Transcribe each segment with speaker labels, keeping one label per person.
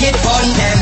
Speaker 1: make it fun.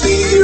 Speaker 1: Syrup.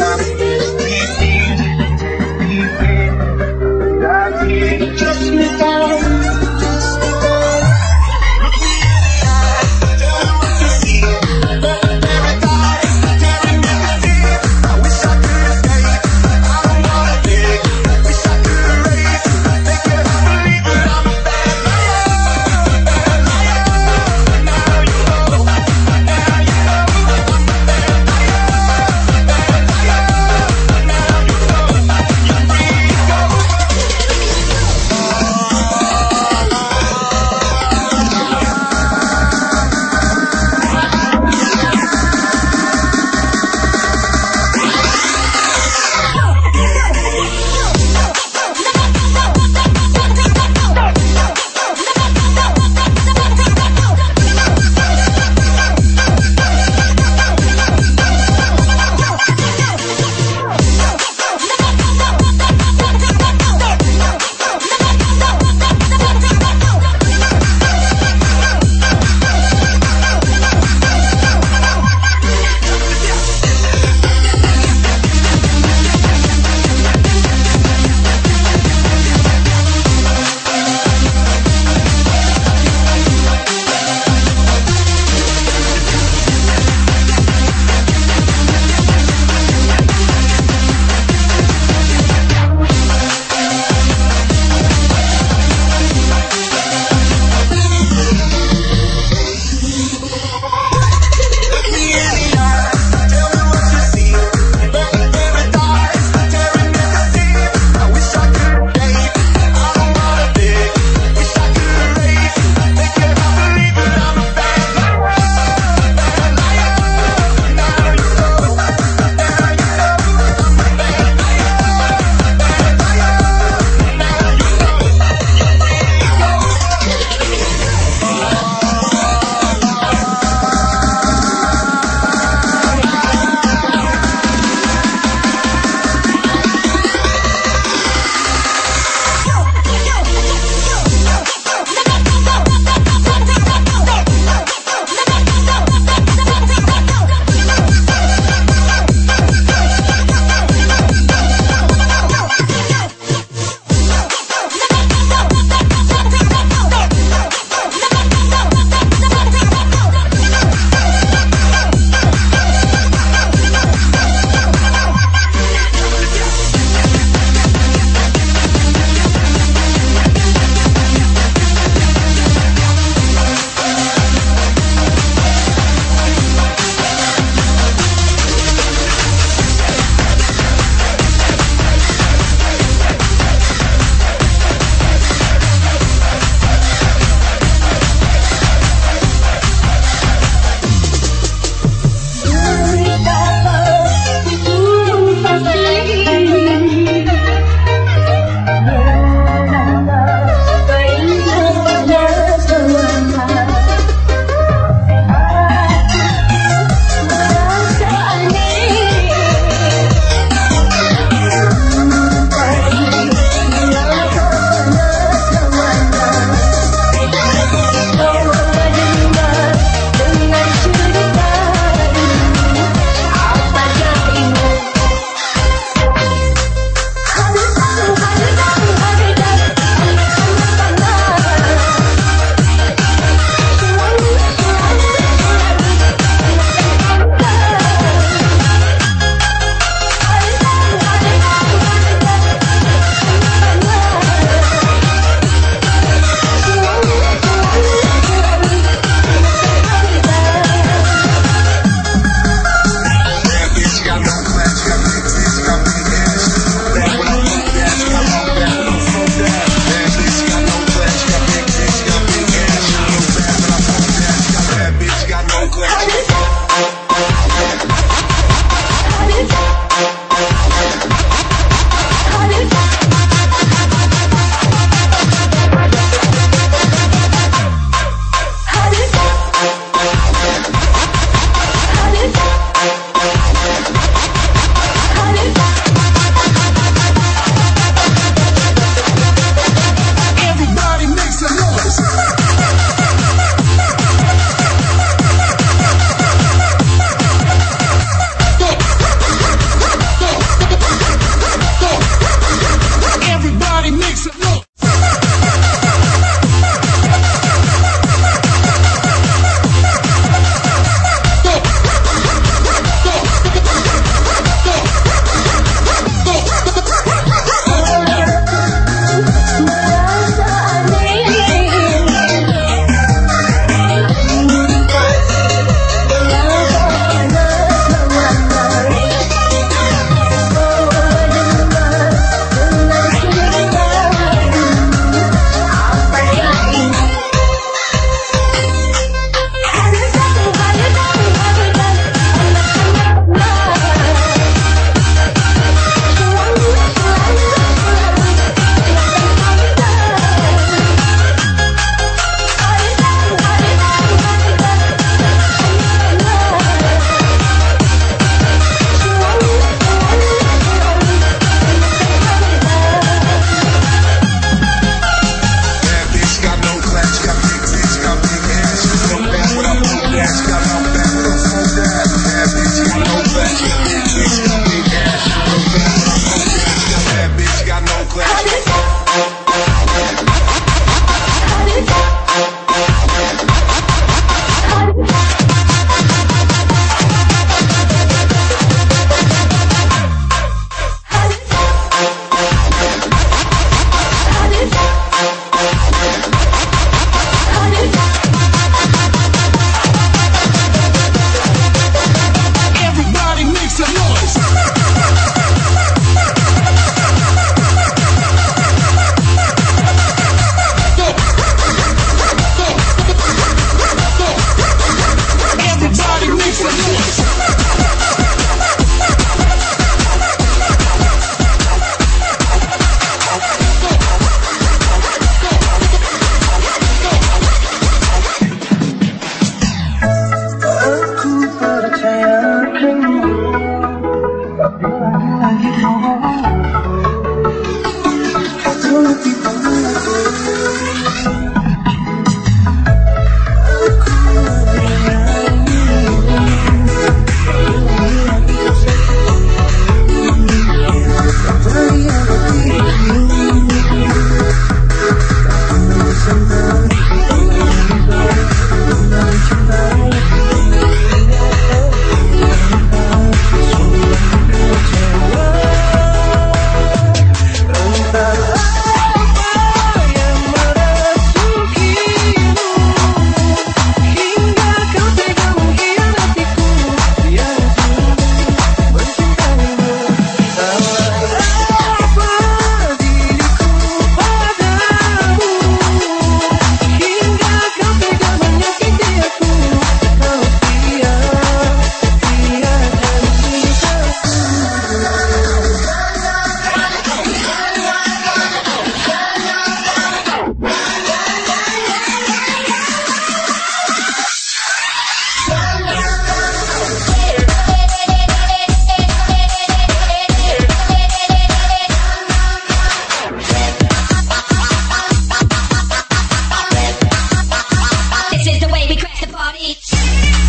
Speaker 1: the body.